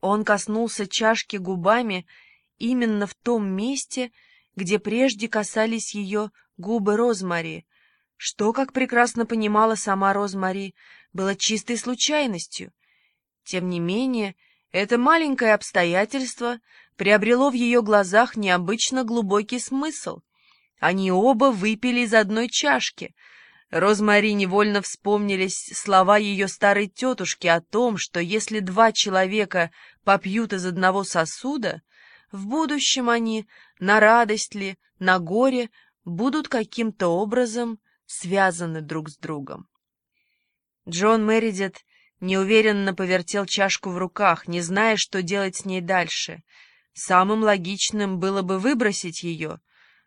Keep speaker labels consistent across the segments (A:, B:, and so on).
A: Он коснулся чашки губами именно в том месте, где прежде касались ее губы Розмари, что, как прекрасно понимала сама Розмари, было чистой случайностью. Тем не менее, это маленькое обстоятельство приобрело в ее глазах необычно глубокий смысл. Они оба выпили из одной чашки — Розмари невольно вспомнились слова ее старой тетушки о том, что если два человека попьют из одного сосуда, в будущем они, на радость ли, на горе, будут каким-то образом связаны друг с другом. Джон Мэридит неуверенно повертел чашку в руках, не зная, что делать с ней дальше. Самым логичным было бы выбросить ее,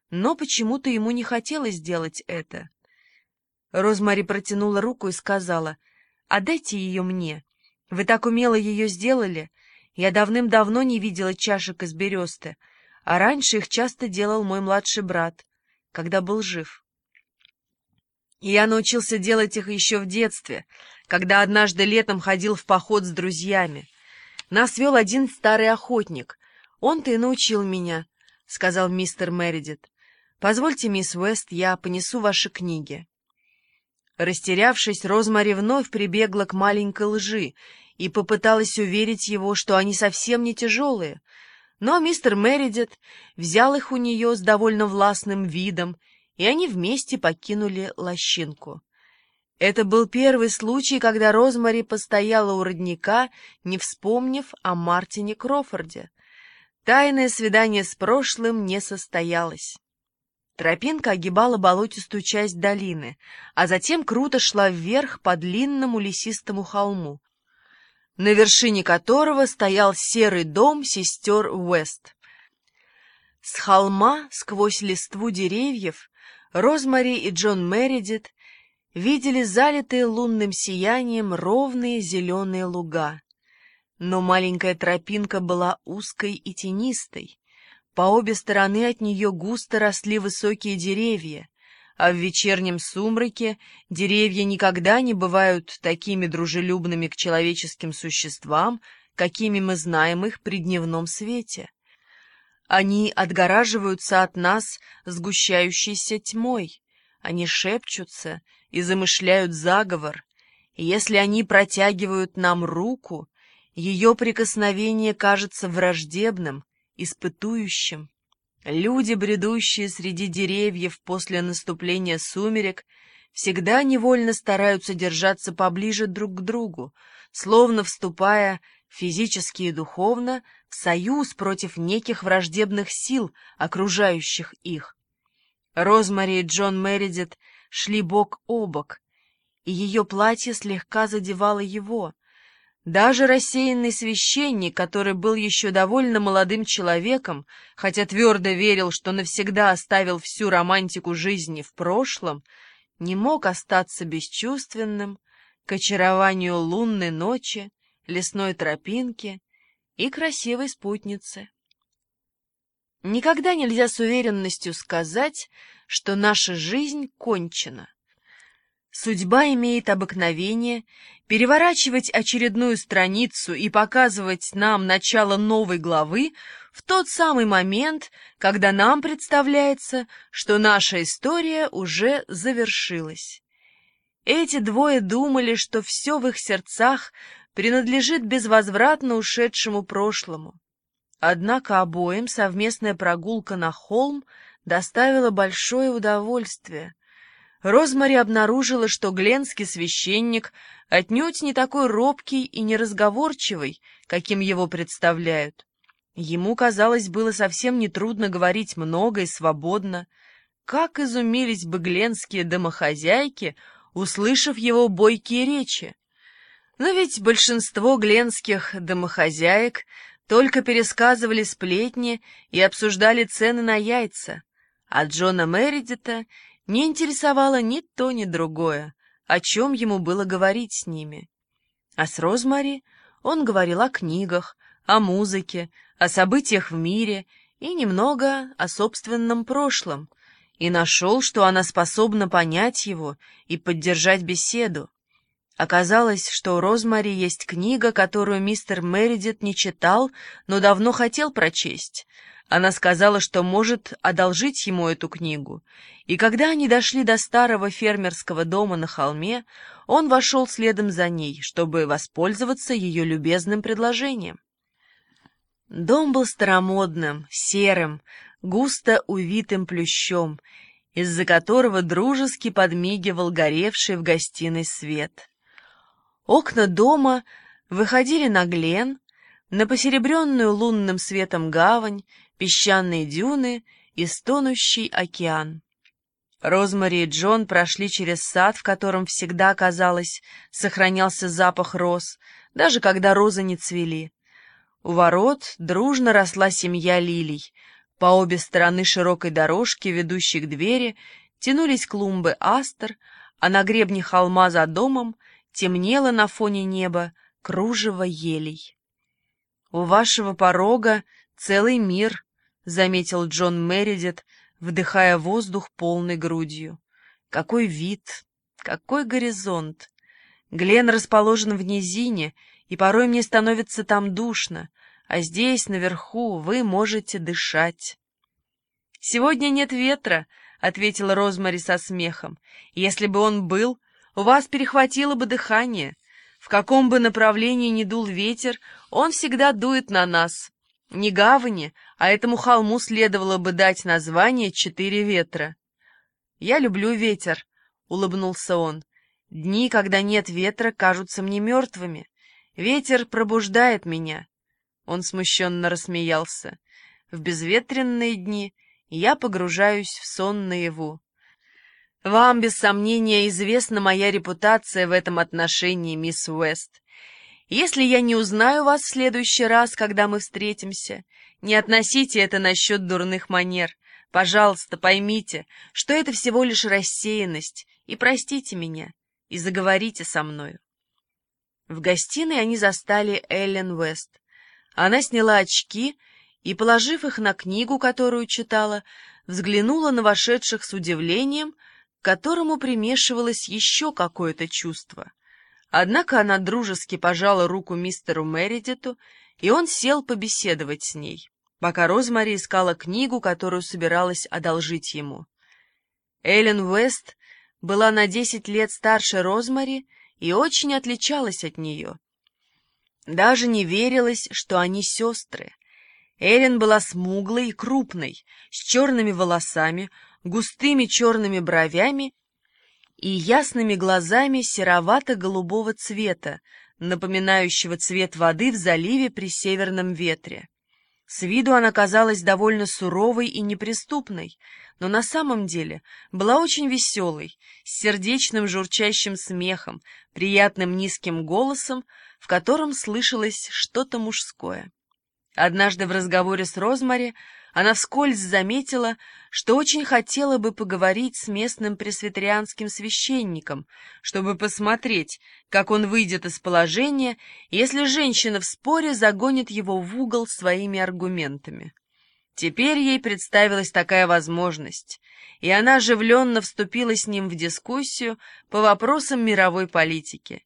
A: но почему-то ему не хотелось сделать это. Розмари протянула руку и сказала, «Отдайте ее мне. Вы так умело ее сделали. Я давным-давно не видела чашек из бересты, а раньше их часто делал мой младший брат, когда был жив. я научился делать их еще в детстве, когда однажды летом ходил в поход с друзьями. Нас вел один старый охотник. Он-то и научил меня», — сказал мистер Мередит. «Позвольте, мисс Уэст, я понесу ваши книги». Растерявшись, Розмари вновь прибегла к маленькой лжи и попыталась уверить его, что они совсем не тяжелые. Но мистер Мередит взял их у нее с довольно властным видом, и они вместе покинули лощинку. Это был первый случай, когда Розмари постояла у родника, не вспомнив о Мартине Крофорде. Тайное свидание с прошлым не состоялось. Тропинка огибала болотистую часть долины, а затем круто шла вверх по длинному лесистому холму, на вершине которого стоял серый дом сестер Уэст. С холма, сквозь листву деревьев, Розмари и Джон Мередит видели залитые лунным сиянием ровные зеленые луга. Но маленькая тропинка была узкой и тенистой, по обе стороны от нее густо росли высокие деревья, а в вечернем сумраке деревья никогда не бывают такими дружелюбными к человеческим существам, какими мы знаем их при дневном свете. Они отгораживаются от нас сгущающейся тьмой, они шепчутся и замышляют заговор, и если они протягивают нам руку, ее прикосновение кажется враждебным, испытующим. Люди, бредущие среди деревьев после наступления сумерек, всегда невольно стараются держаться поближе друг к другу, словно вступая физически и духовно в союз против неких враждебных сил, окружающих их. Розмари и Джон Мередит шли бок о бок, и ее платье слегка задевало его, даже рассеянный священник, который был еще довольно молодым человеком, хотя твердо верил, что навсегда оставил всю романтику жизни в прошлом, не мог остаться бесчувственным к очарованию лунной ночи, лесной тропинки и красивой спутницы. Никогда нельзя с уверенностью сказать, что наша жизнь кончена. Судьба имеет обыкновение переворачивать очередную страницу и показывать нам начало новой главы в тот самый момент, когда нам представляется, что наша история уже завершилась. Эти двое думали, что все в их сердцах принадлежит безвозвратно ушедшему прошлому. Однако обоим совместная прогулка на холм доставила большое удовольствие — Розмари обнаружила, что гленский священник отнюдь не такой робкий и неразговорчивый, каким его представляют. Ему, казалось, было совсем нетрудно говорить много и свободно. Как изумились бы гленские домохозяйки, услышав его бойкие речи! Но ведь большинство гленских домохозяек только пересказывали сплетни и обсуждали цены на яйца, а Джона Мередита не интересовало ни то, ни другое, о чем ему было говорить с ними. А с Розмари он говорил о книгах, о музыке, о событиях в мире и немного о собственном прошлом, и нашел, что она способна понять его и поддержать беседу. Оказалось, что у Розмари есть книга, которую мистер Мередит не читал, но давно хотел прочесть. Она сказала, что может одолжить ему эту книгу. И когда они дошли до старого фермерского дома на холме, он вошел следом за ней, чтобы воспользоваться ее любезным предложением. Дом был старомодным, серым, густо увитым плющом, из-за которого дружески подмигивал горевший в гостиной свет. Окна дома выходили на Глен, на посеребренную лунным светом гавань, песчаные дюны и стонущий океан. Розмари и Джон прошли через сад, в котором всегда, казалось, сохранялся запах роз, даже когда розы не цвели. У ворот дружно росла семья лилий. По обе стороны широкой дорожки, ведущей к двери, тянулись клумбы астр, а на гребне холма за домом темнело на фоне неба кружево елей. «У вашего порога целый мир», — заметил Джон Мередит, вдыхая воздух полной грудью. «Какой вид! Какой горизонт! Глен расположен в низине, и порой мне становится там душно, а здесь, наверху, вы можете дышать». «Сегодня нет ветра», — ответила Розмари со смехом. «Если бы он был, у вас перехватило бы дыхание. В каком бы направлении ни дул ветер, он всегда дует на нас. Не гавани, а этому холму следовало бы дать название «Четыре ветра». «Я люблю ветер», — улыбнулся он. «Дни, когда нет ветра, кажутся мне мертвыми. Ветер пробуждает меня». Он смущенно рассмеялся. «В безветренные дни я погружаюсь в сон наяву. Вам, без сомнения, известна моя репутация в этом отношении, мисс Уэст. Если я не узнаю вас в следующий раз, когда мы встретимся, не относите это насчет дурных манер. Пожалуйста, поймите, что это всего лишь рассеянность, и простите меня, и заговорите со мною. В гостиной они застали Эллен Уэст. Она сняла очки и, положив их на книгу, которую читала, взглянула на вошедших с удивлением, к которому примешивалось еще какое-то чувство. Однако она дружески пожала руку мистеру Мередиту, и он сел побеседовать с ней, пока Розмари искала книгу, которую собиралась одолжить ему. Эллен Уэст была на десять лет старше Розмари и очень отличалась от нее. Даже не верилось, что они сестры. Эллен была смуглой и крупной, с черными волосами, густыми черными бровями и ясными глазами серовато-голубого цвета, напоминающего цвет воды в заливе при северном ветре. С виду она казалась довольно суровой и неприступной, но на самом деле была очень веселой, с сердечным журчащим смехом, приятным низким голосом, в котором слышалось что-то мужское. Однажды в разговоре с Розмари она вскользь заметила, что очень хотела бы поговорить с местным пресвитерианским священником, чтобы посмотреть, как он выйдет из положения, если женщина в споре загонит его в угол своими аргументами. Теперь ей представилась такая возможность, и она оживленно вступила с ним в дискуссию по вопросам мировой политики.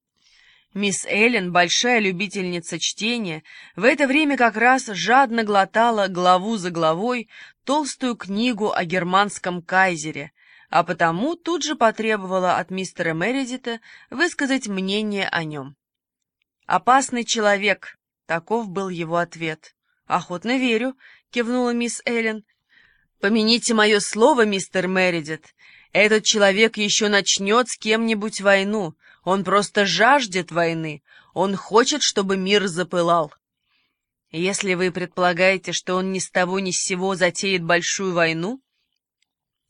A: Мисс Эллен, большая любительница чтения, в это время как раз жадно глотала главу за главой толстую книгу о германском кайзере, а потому тут же потребовала от мистера Мередита высказать мнение о нем. «Опасный человек», — таков был его ответ. «Охотно верю», — кивнула мисс Эллен. «Помяните мое слово, мистер Мередит, этот человек еще начнет с кем-нибудь войну, он просто жаждет войны. Он хочет, чтобы мир запылал. Если вы предполагаете, что он ни с того ни с сего затеет большую войну,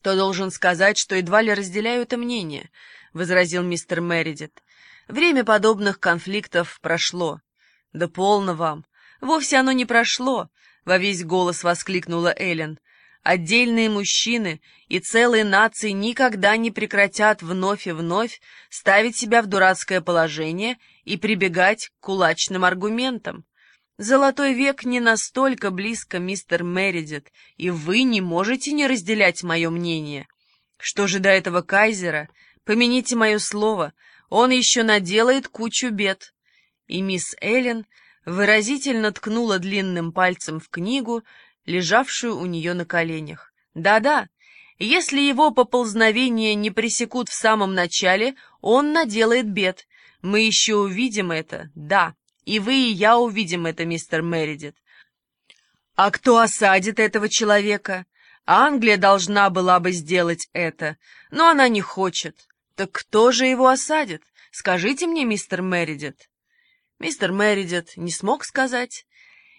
A: то должен сказать, что едва ли разделяю это мнение, — возразил мистер Мередит. Время подобных конфликтов прошло. Да полно вам. Вовсе оно не прошло, — во весь голос воскликнула Эллен. Отдельные мужчины и целые нации никогда не прекратят вновь и вновь ставить себя в дурацкое положение и прибегать к кулачным аргументам. Золотой век не настолько близко, мистер Мередит, и вы не можете не разделять мое мнение. Что же до этого кайзера? Помяните мое слово, Он еще наделает кучу бед». И мисс Эллен выразительно ткнула длинным пальцем в книгу, лежавшую у нее на коленях. «Да-да, если его поползновения не пресекут в самом начале, он наделает бед. Мы еще увидим это, да, и вы, и я увидим это, мистер Мередит. А кто осадит этого человека? Англия должна была бы сделать это, но она не хочет. Так кто же его осадит? Скажите мне, мистер Мередит. Мистер Мередит не смог сказать,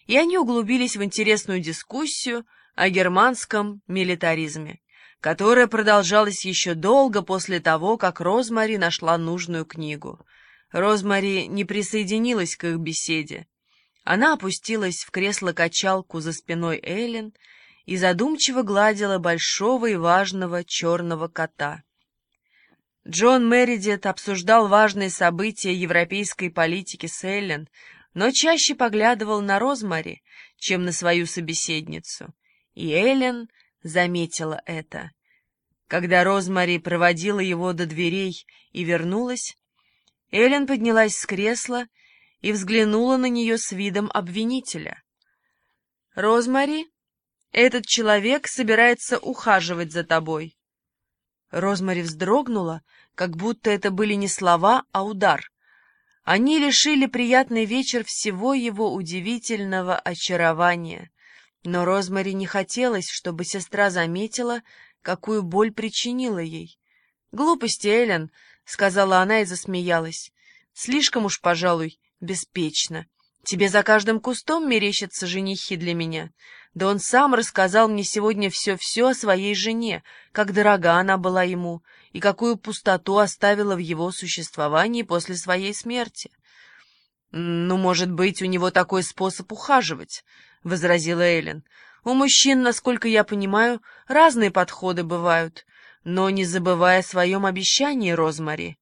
A: и они углубились в интересную дискуссию о германском милитаризме которая продолжалась еще долго после того, как Розмари нашла нужную книгу. Розмари не присоединилась к их беседе. Она опустилась в кресло-качалку за спиной Эллен и задумчиво гладила большого и важного черного кота. Джон Мередит обсуждал важные события европейской политики с Эллен, но чаще поглядывал на Розмари, чем на свою собеседницу, и Эллен заметила это. Когда Розмари проводила его до дверей и вернулась, Эллен поднялась с кресла и взглянула на нее с видом обвинителя. «Розмари, этот человек собирается ухаживать за тобой». Розмари вздрогнула, как будто это были не слова, а удар. Они лишили приятный вечер всего его удивительного очарования. Но Розмари не хотелось, чтобы сестра заметила, какую боль причинила ей. «Глупости, Эллен», — сказала она и засмеялась. «Слишком уж, пожалуй, беспечно. Тебе за каждым кустом мерещатся женихи для меня. Да он сам рассказал мне сегодня все-все о своей жене, как дорога она была ему, и какую пустоту оставила в его существовании после своей смерти. «Ну, может быть, у него такой способ ухаживать», — возразила Эллен. «У мужчин, насколько я понимаю, разные подходы бывают, но не забывая о своем обещании, Розмари».